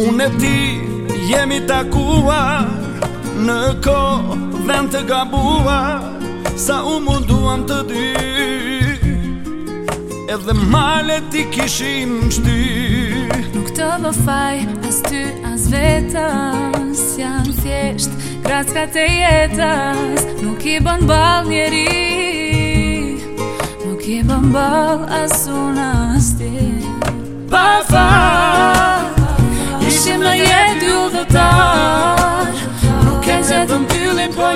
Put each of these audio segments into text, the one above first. Unë e ti jemi takua Në ko vend të gabua Sa u munduam të dy Edhe malet ti kishim shty Nuk të vë faj as ty as vetas Janë thjesht kratka të jetas Nuk i bën bal njeri Nuk i bën bal as as ti Pa faj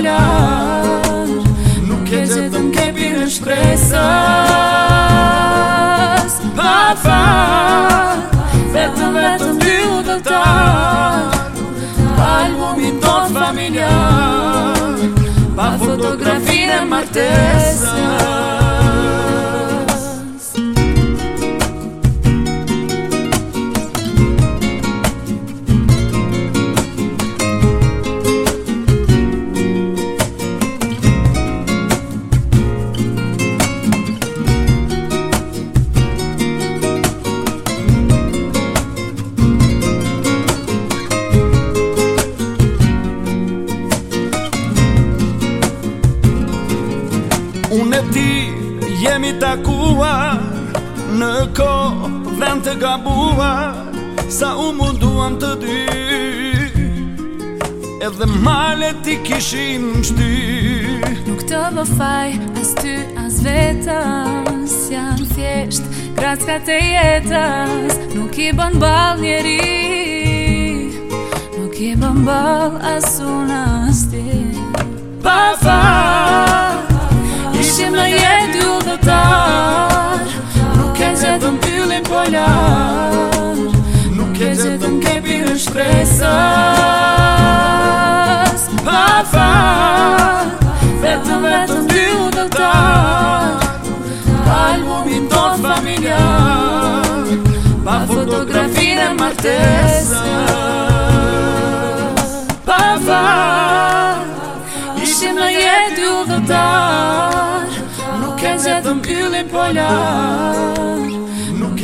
lash Nuk e gjithë të mkepi në shpresës Pa të fatë Dhe ty u të mbyllë Pa albumin do të familjarë Pa fotografi dhe martesës me ti jemi takua Në ko vend të gabua Sa u munduam të dy Edhe male ti kishim shty Nuk të vë faj as ty as vetas Jam thjesht ka të jetas Nuk i bon bal njeri Nuk i bon bal as unas ti Pa faj cilin polar Nuk e gjithë në kepi në shpresës Pa fa Vetëm vetëm dy u të ta Albumin ton familjar Pa fotografi dhe martesë Pa fa Ishim në jetë u të ta Nuk e gjithë në kepi në shpresës Polar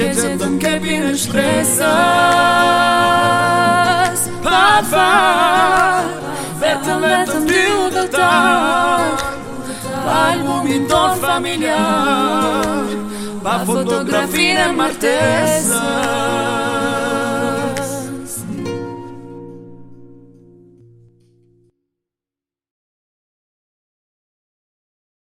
ke që të kepi në shkresës Pa fa, vetëm vetëm dy u dëtar Pa albumin ton familjar Pa fotografinë e martesës